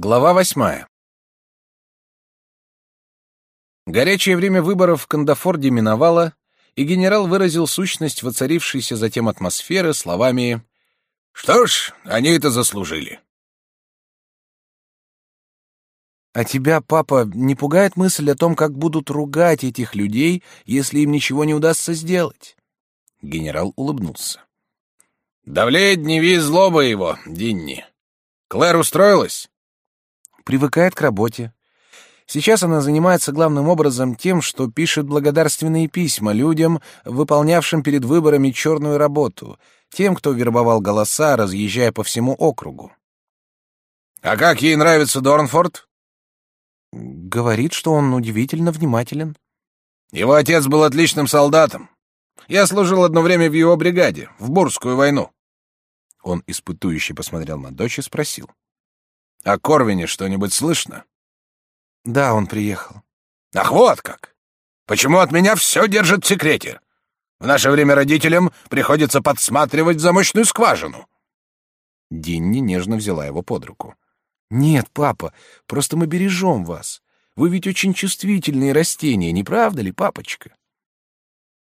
Глава восьмая. Горячее время выборов в Кандафорде миновало, и генерал выразил сущность воцарившейся затем атмосферы словами «Что ж, они это заслужили». «А тебя, папа, не пугает мысль о том, как будут ругать этих людей, если им ничего не удастся сделать?» Генерал улыбнулся. «Давлеет дневи злоба его, Динни. Клэр устроилась?» «Привыкает к работе. Сейчас она занимается главным образом тем, что пишет благодарственные письма людям, выполнявшим перед выборами черную работу, тем, кто вербовал голоса, разъезжая по всему округу. «А как ей нравится Дорнфорд?» «Говорит, что он удивительно внимателен». «Его отец был отличным солдатом. Я служил одно время в его бригаде, в Бурскую войну». Он испытующе посмотрел на дочь и спросил. «О Корвине что-нибудь слышно?» Да, он приехал. Ах, вот как! Почему от меня все держат в секрете? В наше время родителям приходится подсматривать замочную скважину. Динни нежно взяла его под руку. Нет, папа, просто мы бережем вас. Вы ведь очень чувствительные растения, не правда ли, папочка?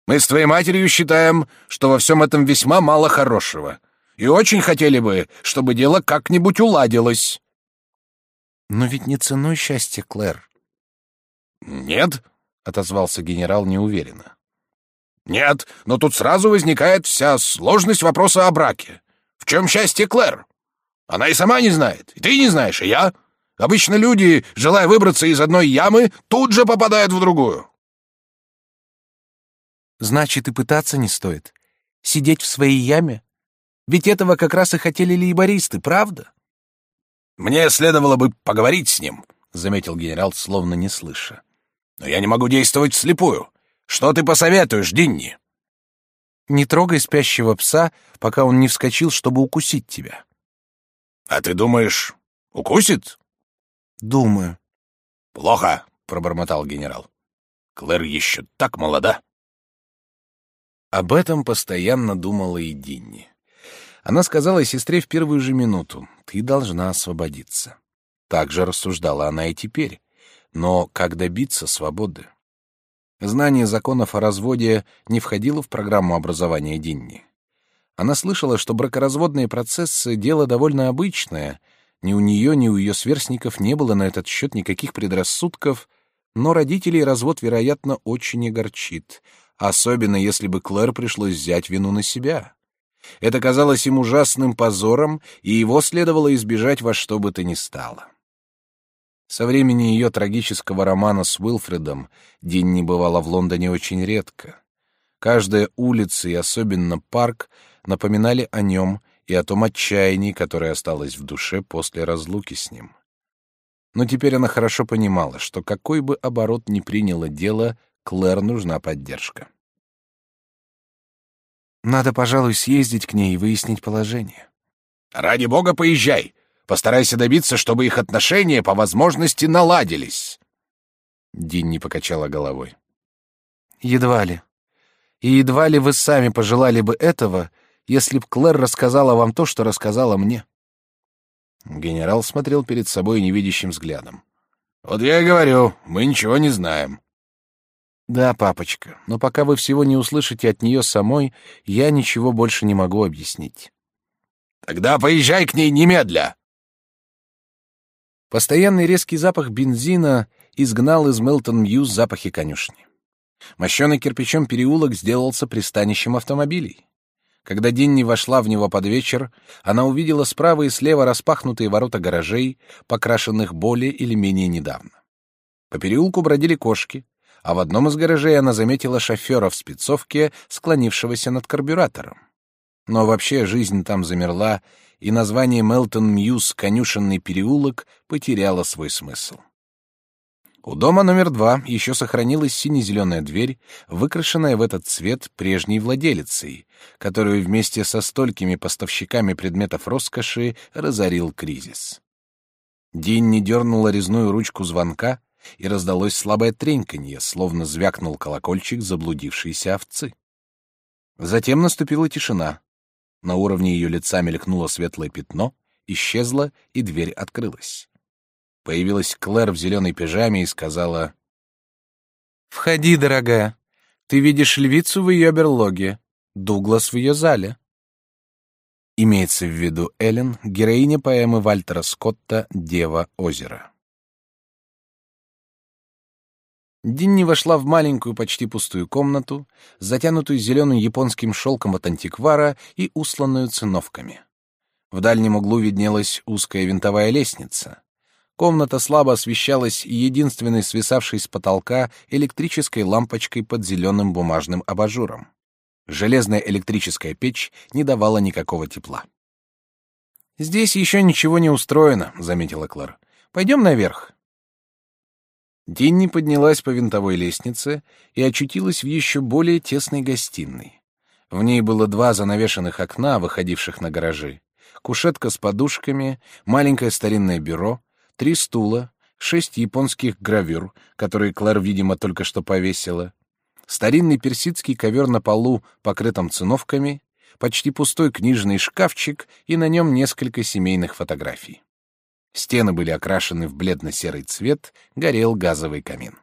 Мы с твоей матерью считаем, что во всем этом весьма мало хорошего, и очень хотели бы, чтобы дело как-нибудь уладилось. Но ведь не ценой счастья, Клэр. Нет, отозвался генерал неуверенно. Нет, но тут сразу возникает вся сложность вопроса о браке. В чем счастье Клэр? Она и сама не знает, и ты не знаешь, и я. Обычно люди, желая выбраться из одной ямы, тут же попадают в другую. Значит, и пытаться не стоит. Сидеть в своей яме? Ведь этого как раз и хотели лейбористы, правда? Мне следовало бы поговорить с ним, заметил генерал, словно не слыша. Но я не могу действовать вслепую. Что ты посоветуешь, Динни? Не трогай спящего пса, пока он не вскочил, чтобы укусить тебя. А ты думаешь, укусит? Думаю. Плохо, пробормотал генерал. Клэр еще так молода. Об этом постоянно думала и Динни. Она сказала сестре в первую же минуту, «Ты должна освободиться». Так же рассуждала она и теперь. Но как добиться свободы? Знание законов о разводе не входило в программу образования Динни. Она слышала, что бракоразводные процессы — дело довольно обычное, ни у нее, ни у ее сверстников не было на этот счет никаких предрассудков, но родителей развод, вероятно, очень огорчит, особенно если бы Клэр пришлось взять вину на себя. Это казалось им ужасным позором, и его следовало избежать во что бы то ни стало. Со времени ее трагического романа с Уилфредом Дин не бывала в Лондоне очень редко. Каждая улица и особенно парк напоминали о нем и о том отчаянии, которое осталось в душе после разлуки с ним. Но теперь она хорошо понимала, что какой бы оборот ни приняло дело, Клэр нужна поддержка. Надо, пожалуй, съездить к ней и выяснить положение. Ради бога, поезжай. Постарайся добиться, чтобы их отношения по возможности наладились. Динни покачала головой. Едва ли. И едва ли вы сами пожелали бы этого, если б Клэр рассказала вам то, что рассказала мне. Генерал смотрел перед собой невидящим взглядом. Вот я и говорю, мы ничего не знаем. Да, папочка, но пока вы всего не услышите от нее самой, я ничего больше не могу объяснить. Тогда поезжай к ней немедля. Постоянный резкий запах бензина изгнал из Мелтон-Мьюз запахи конюшни. Мощенный кирпичом переулок сделался пристанищем автомобилей. Когда Динни вошла в него под вечер, она увидела справа и слева распахнутые ворота гаражей, покрашенных более или менее недавно. По переулку бродили кошки, а в одном из гаражей она заметила шофера в спецовке, склонившегося над карбюратором. Но вообще жизнь там замерла, и название Мелтон Мьюз «Конюшенный переулок» потеряло свой смысл. У дома номер два еще сохранилась сине-зеленая дверь, выкрашенная в этот цвет прежней владелицей, которую вместе со столькими поставщиками предметов роскоши разорил кризис. Динни дернула резную ручку звонка, и раздалось слабое треньканье, словно звякнул колокольчик заблудившейся овцы. Затем наступила тишина. На уровне ее лица мелькнуло светлое пятно, исчезло, и дверь открылась. Появилась Клэр в зеленой пижаме и сказала... «Входи, дорогая. Ты видишь львицу в ее берлоге, Дуглас в ее зале». Имеется в виду Эллен, героиня поэмы Вальтера Скотта «Дева озера». Динни вошла в маленькую, почти пустую комнату, затянутую зеленым японским шелком от антиквара и усланную циновками. В дальнем углу виднелась узкая винтовая лестница. Комната слабо освещалась единственной свисавшей с потолка электрической лампочкой под зеленым бумажным абажуром. Железная электрическая печь не давала никакого тепла. «Здесь еще ничего не устроено», — заметила Клэр. «Пойдем наверх». Динни поднялась по винтовой лестнице и очутилась в еще более тесной гостиной. В ней было два занавешенных окна, выходивших на гаражи, кушетка с подушками, маленькое старинное бюро, три стула, шесть японских гравюр, которые Клэр, видимо, только что повесила, старинный персидский ковер на полу, покрытом циновками, почти пустой книжный шкафчик и на нем несколько семейных фотографий. Стены были окрашены в бледно-серый цвет, горел газовый камин.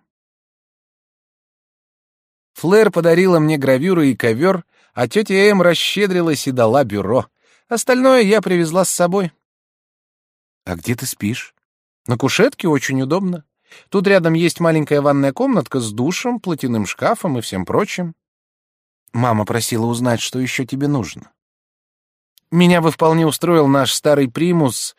Флэр подарила мне гравюры и ковер, а тетя Эм расщедрилась и дала бюро. Остальное я привезла с собой. — А где ты спишь? — На кушетке очень удобно. Тут рядом есть маленькая ванная комнатка с душем, платяным шкафом и всем прочим. Мама просила узнать, что еще тебе нужно. Меня бы вполне устроил наш старый примус.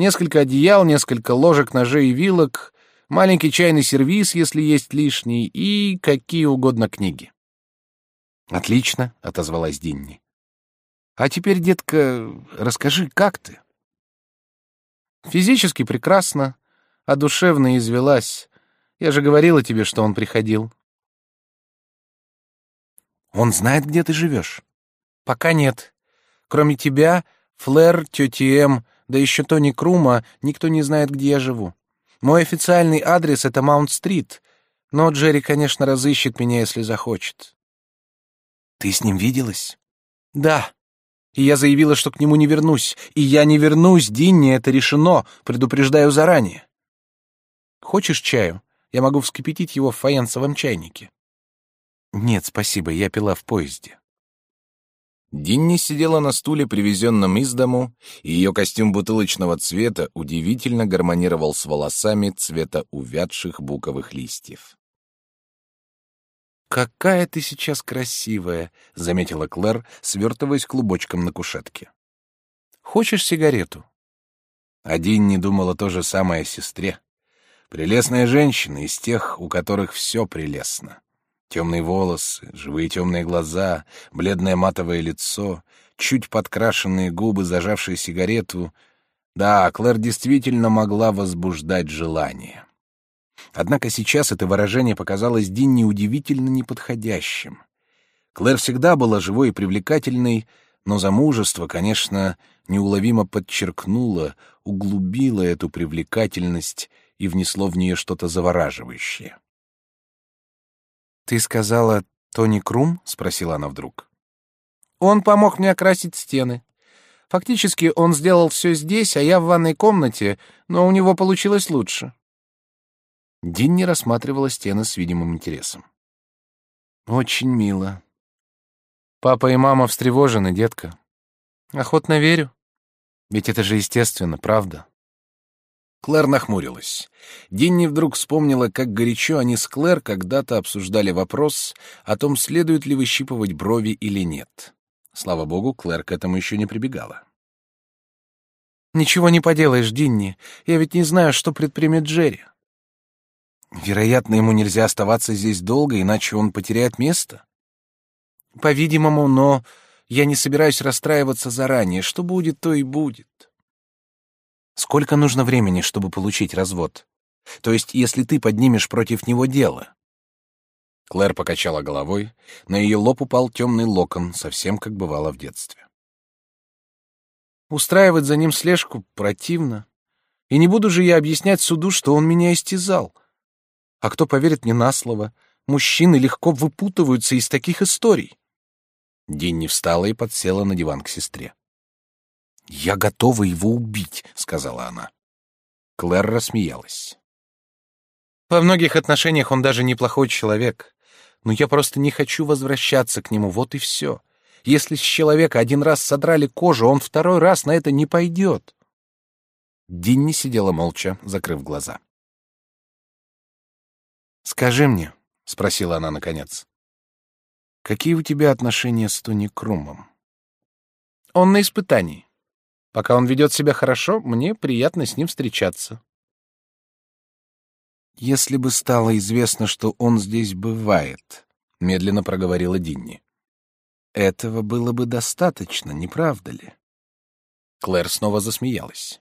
Несколько одеял, несколько ложек, ножей и вилок, маленький чайный сервиз, если есть лишний, и какие угодно книги. «Отлично», — отозвалась Динни. «А теперь, детка, расскажи, как ты?» «Физически прекрасно, а душевно извелась. Я же говорила тебе, что он приходил. Он знает, где ты живешь? Пока нет. Кроме тебя, Флэр, тети Эм, да еще Тони Крума, никто не знает, где я живу. Мой официальный адрес — это Маунт-стрит, но Джерри, конечно, разыщет меня, если захочет. Ты с ним виделась? Да. И я заявила, что к нему не вернусь. И я не вернусь, Динни, это решено, предупреждаю заранее. Хочешь чаю? Я могу вскипятить его в фаянсовом чайнике. Нет, спасибо, я пила в поезде. Динни сидела на стуле, привезенном из дому, и ее костюм бутылочного цвета удивительно гармонировал с волосами цвета увядших буковых листьев. «Какая ты сейчас красивая!» — заметила Клэр, свертываясь клубочком на кушетке. «Хочешь сигарету?» А Динни думала то же самое о сестре. Прелестная женщина из тех, у которых все прелестно. Темные волосы, живые темные глаза, бледное матовое лицо, чуть подкрашенные губы, зажавшие сигарету. Да, Клэр действительно могла возбуждать желание. Однако сейчас это выражение показалось Динни удивительно неподходящим. Клэр всегда была живой и привлекательной, но замужество, конечно, неуловимо подчеркнуло, углубило эту привлекательность и внесло в нее что-то завораживающее. «Ты сказала Тони Крум?» — спросила она вдруг. «Он помог мне окрасить стены. Фактически он сделал все здесь, а я в ванной комнате, но у него получилось лучше». Динни рассматривала стены с видимым интересом. «Очень мило. Папа и мама встревожены, детка. Охотно верю. Ведь это же естественно, правда?» Клэр нахмурилась. Динни вдруг вспомнила, как горячо они с Клэр когда-то обсуждали вопрос о том, следует ли выщипывать брови или нет. Слава богу, Клэр к этому еще не прибегала. «Ничего не поделаешь, Динни. Я ведь не знаю, что предпримет Джерри. Вероятно, ему нельзя оставаться здесь долго, иначе он потеряет место. По-видимому, но я не собираюсь расстраиваться заранее. Что будет, то и будет. Сколько нужно времени, чтобы получить развод? То есть, если ты поднимешь против него дело?» Клэр покачала головой, на ее лоб упал темный локон, совсем как бывало в детстве. «Устраивать за ним слежку противно. И не буду же я объяснять суду, что он меня истязал. А кто поверит мне на слово? Мужчины легко выпутываются из таких историй». Динни встала и подсела на диван к сестре. «Я готова его убить», — сказала она. Клэр рассмеялась. Во многих отношениях он даже неплохой человек, но я просто не хочу возвращаться к нему, вот и все. Если с человека один раз содрали кожу, он второй раз на это не пойдет. Динни сидела молча, закрыв глаза. «Скажи мне», — спросила она наконец, — «какие у тебя отношения с Тони Крумом?» «Он на испытании. Пока он ведет себя хорошо, мне приятно с ним встречаться». «Если бы стало известно, что он здесь бывает», — медленно проговорила Динни, — «этого было бы достаточно, не правда ли?» Клэр снова засмеялась.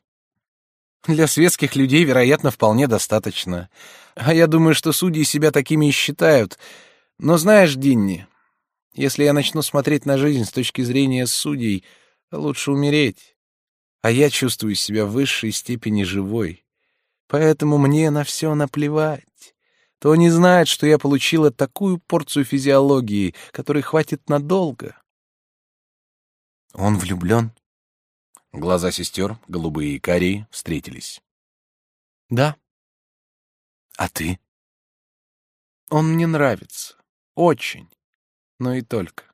Для светских людей, вероятно, вполне достаточно. А я думаю, что судьи себя такими и считают. Но знаешь, Динни, если я начну смотреть на жизнь с точки зрения судей, лучше умереть. А я чувствую себя в высшей степени живой. Поэтому мне на все наплевать. То не знает, что я получила такую порцию физиологии, которой хватит надолго. Он влюблен? Глаза сестер, голубые и карие, встретились. «Да». «А ты?» «Он мне нравится. Очень. Но и только».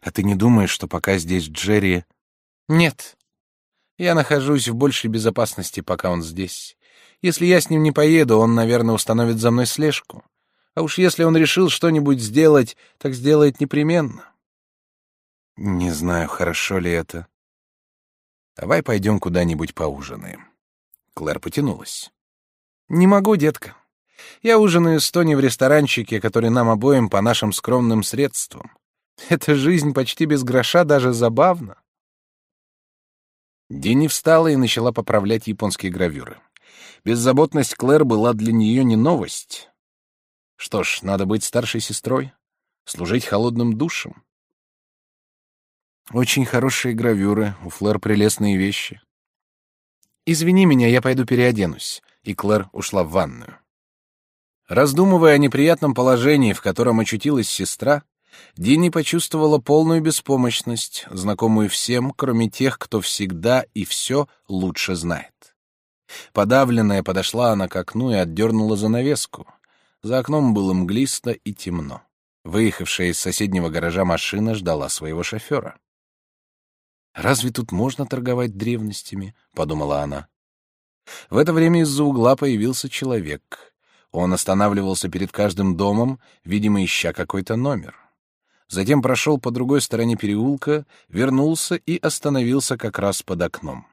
«А ты не думаешь, что пока здесь Джерри...» «Нет. Я нахожусь в большей безопасности, пока он здесь. Если я с ним не поеду, он, наверное, установит за мной слежку. А уж если он решил что-нибудь сделать, так сделает непременно». «Не знаю, хорошо ли это», Давай пойдем куда-нибудь поужинаем. Клэр потянулась. Не могу, детка. Я ужинаю с Тони в ресторанчике, который нам обоим по нашим скромным средствам. Эта жизнь почти без гроша даже забавна. Динни встала и начала поправлять японские гравюры. Беззаботность Клэр была для нее не новость. Что ж, надо быть старшей сестрой, служить холодным душем. Очень хорошие гравюры, у Флэр прелестные вещи. Извини меня, я пойду переоденусь. И Клэр ушла в ванную. Раздумывая о неприятном положении, в котором очутилась сестра, Динни почувствовала полную беспомощность, знакомую всем, кроме тех, кто всегда и все лучше знает. Подавленная подошла она к окну и отдернула занавеску. За окном было мглисто и темно. Выехавшая из соседнего гаража машина ждала своего шофера. Разве тут можно торговать древностями? подумала она. В это время из-за угла появился человек. Он останавливался перед каждым домом, видимо, ища какой-то номер. Затем прошел по другой стороне переулка, вернулся и остановился как раз под окном.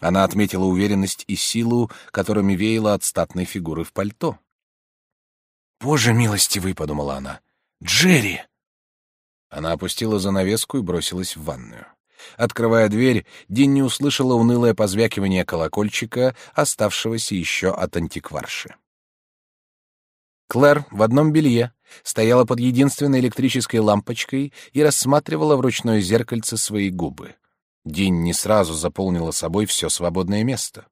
Она отметила уверенность и силу, которыми веяло от статной фигуры в пальто. «Боже милостивый!» — подумала она. «Джерри!» Она опустила занавеску и бросилась в ванную. Открывая дверь, Динни услышала унылое позвякивание колокольчика, оставшегося еще от антикварши. Клэр в одном белье стояла под единственной электрической лампочкой и рассматривала в ручное зеркальце свои губы. Динни сразу заполнила собой все свободное место.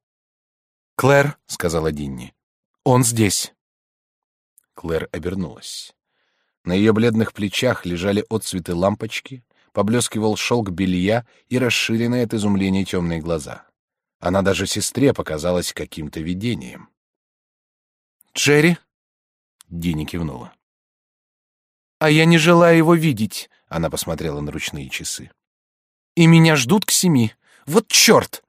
«Клэр», — сказала Динни, — «он здесь». Клэр обернулась. На ее бледных плечах лежали отцветы лампочки, поблескивал шелк белья и расширенные от изумления темные глаза. Она даже сестре показалась каким-то видением. «Джерри?» — Дини кивнула. «А я не желаю его видеть», — она посмотрела на ручные часы. «И меня ждут к семи. Вот черт!»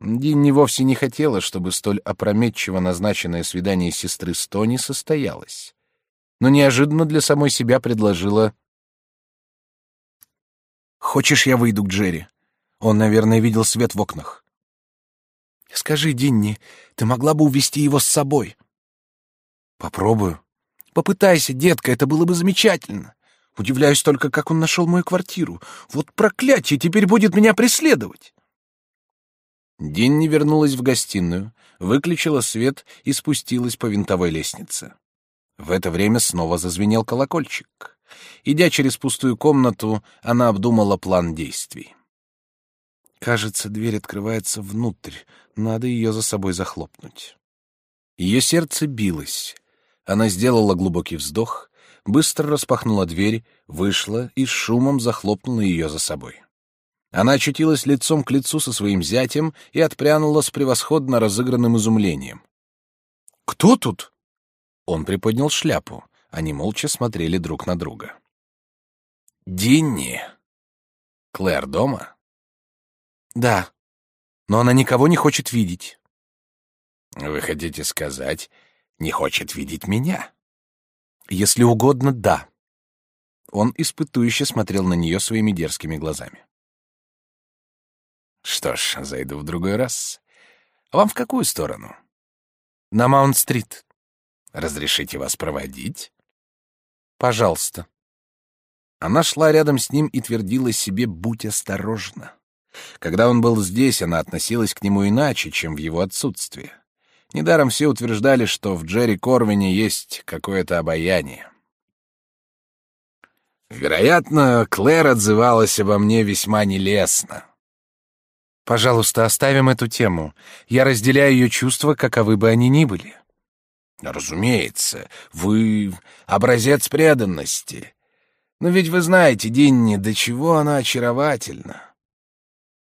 Динни вовсе не хотела, чтобы столь опрометчиво назначенное свидание сестры с Тони состоялось. Но неожиданно для самой себя предложила Хочешь, я выйду к Джерри? Он, наверное, видел свет в окнах. Скажи, Динни, ты могла бы увести его с собой? Попробую. Попытайся, детка, это было бы замечательно. Удивляюсь только, как он нашел мою квартиру. Вот проклятие, теперь будет меня преследовать. Динни вернулась в гостиную, выключила свет и спустилась по винтовой лестнице. В это время снова зазвенел колокольчик. Идя через пустую комнату, она обдумала план действий. Кажется, дверь открывается внутрь, надо ее за собой захлопнуть. Ее сердце билось. Она сделала глубокий вздох, быстро распахнула дверь, вышла и с шумом захлопнула ее за собой. Она очутилась лицом к лицу со своим зятем и отпрянула с превосходно разыгранным изумлением. «Кто тут?» Он приподнял шляпу. Они молча смотрели друг на друга. «Динни!» «Клэр дома?» «Да, но она никого не хочет видеть». «Вы хотите сказать, не хочет видеть меня?» «Если угодно, да». Он испытующе смотрел на нее своими дерзкими глазами. «Что ж, зайду в другой раз. Вам в какую сторону?» «На Маунт-стрит». «Разрешите вас проводить?» «Пожалуйста». Она шла рядом с ним и твердила себе «будь осторожна». Когда он был здесь, она относилась к нему иначе, чем в его отсутствие. Недаром все утверждали, что в Джерри Корвине есть какое-то обаяние. Вероятно, Клэр отзывалась обо мне весьма нелестно. Пожалуйста, оставим эту тему. Я разделяю ее чувства, каковы бы они ни были. Разумеется, вы образец преданности. Но ведь вы знаете, Динни, до чего она очаровательна.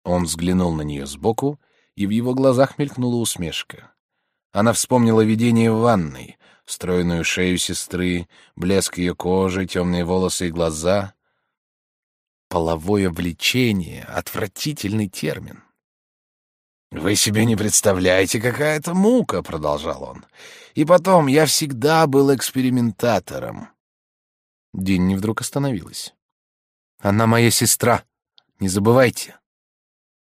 Он взглянул на нее сбоку, и в его глазах мелькнула усмешка. Она вспомнила видение в ванной, стройную шею сестры, блеск ее кожи, темные волосы и глаза. Половое влечение — отвратительный термин. «Вы себе не представляете, какая это мука!» — продолжал он. «И потом, я всегда был экспериментатором». Динни вдруг остановилась. «Она моя сестра. Не забывайте».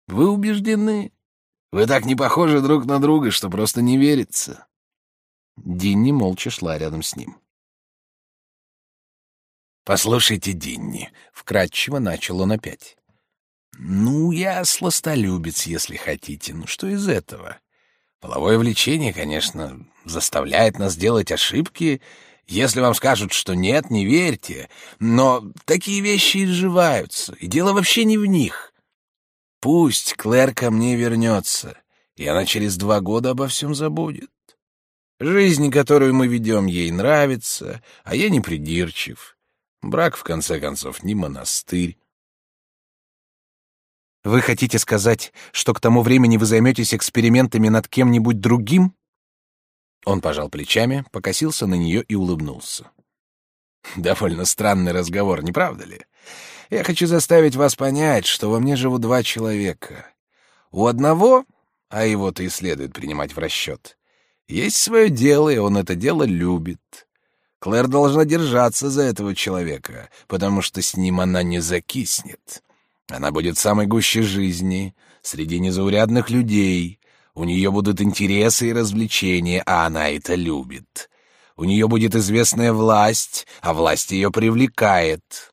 «Вы убеждены? Вы так не похожи друг на друга, что просто не верится». Динни молча шла рядом с ним. «Послушайте, Динни», — вкратчиво начал он опять. «Ну, я сластолюбец, если хотите. Ну, что из этого? Половое влечение, конечно, заставляет нас делать ошибки. Если вам скажут, что нет, не верьте. Но такие вещи изживаются, и дело вообще не в них. Пусть Клэр ко мне вернется, и она через два года обо всем забудет. Жизнь, которую мы ведем, ей нравится, а я не придирчив. Брак, в конце концов, не монастырь. Вы хотите сказать, что к тому времени вы займетесь экспериментами над кем-нибудь другим? Он пожал плечами, покосился на нее и улыбнулся. Довольно странный разговор, не правда ли? Я хочу заставить вас понять, что во мне живут два человека. У одного, а его-то и следует принимать в расчет, есть свое дело, и он это дело любит. Клэр должна держаться за этого человека, потому что с ним она не закиснет. Она будет самой гуще жизни, среди незаурядных людей. У нее будут интересы и развлечения, а она это любит. У нее будет известная власть, а власть ее привлекает.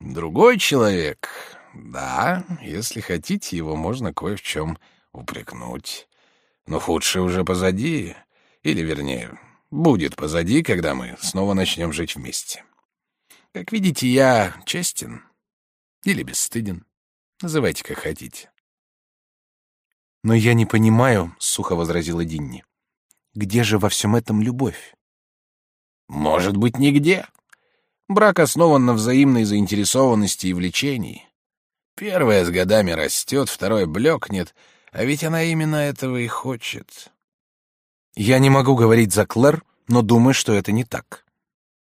Другой человек, да, если хотите, его можно кое в чем упрекнуть. Но худшее уже позади, или, вернее, будет позади, когда мы снова начнем жить вместе. Как видите, я честен или бесстыден. Называйте, как хотите. «Но я не понимаю», — сухо возразила Динни. «Где же во всем этом любовь?» «Может быть, нигде. Брак основан на взаимной заинтересованности и влечении. Первое с годами растет, второе блекнет, а ведь она именно этого и хочет. Я не могу говорить за Клэр, но думаю, что это не так.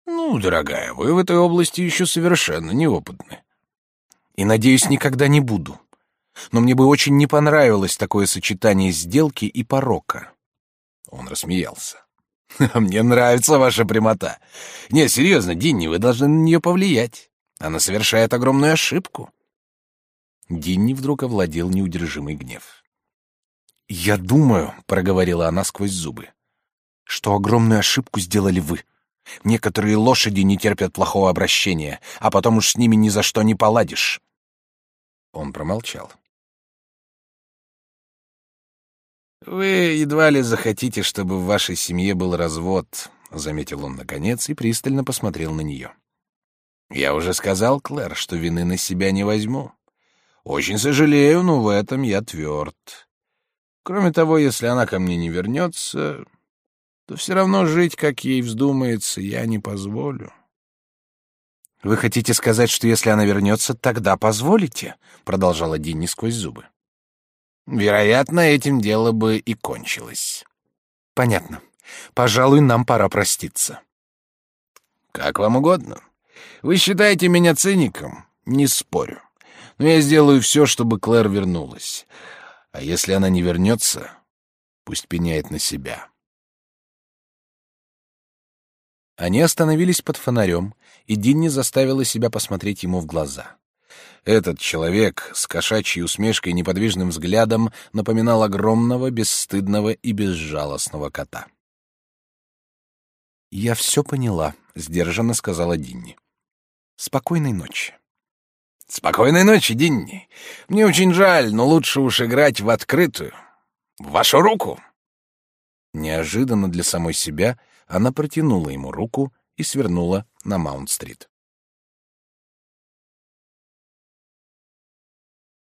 Ну, дорогая, вы в этой области еще совершенно неопытны. И, надеюсь, никогда не буду. Но мне бы очень не понравилось такое сочетание сделки и порока. Он рассмеялся. Мне нравится ваша прямота. Не, серьезно, Динни, вы должны на нее повлиять. Она совершает огромную ошибку. Динни вдруг овладел неудержимый гнев. «Я думаю», — проговорила она сквозь зубы, — «что огромную ошибку сделали вы. Некоторые лошади не терпят плохого обращения, а потом уж с ними ни за что не поладишь». Он промолчал. «Вы едва ли захотите, чтобы в вашей семье был развод», — заметил он наконец и пристально посмотрел на нее. «Я уже сказал, Клэр, что вины на себя не возьму. Очень сожалею, но в этом я тверд. Кроме того, если она ко мне не вернется, то все равно жить, как ей вздумается, я не позволю». Вы хотите сказать, что если она вернется, тогда позволите? продолжала Динни сквозь зубы. Вероятно, этим дело бы и кончилось. Понятно. Пожалуй, нам пора проститься. Как вам угодно. Вы считаете меня циником? Не спорю. Но я сделаю все, чтобы Клэр вернулась. А если она не вернется, пусть пеняет на себя. Они остановились под фонарем, и Динни заставила себя посмотреть ему в глаза. Этот человек с кошачьей усмешкой и неподвижным взглядом напоминал огромного, бесстыдного и безжалостного кота. «Я все поняла», — сдержанно сказала Динни. «Спокойной ночи». «Спокойной ночи, Динни. Мне очень жаль, но лучше уж играть в открытую. В вашу руку!» Неожиданно для самой себя она протянула ему руку и свернула на Маунт-стрит.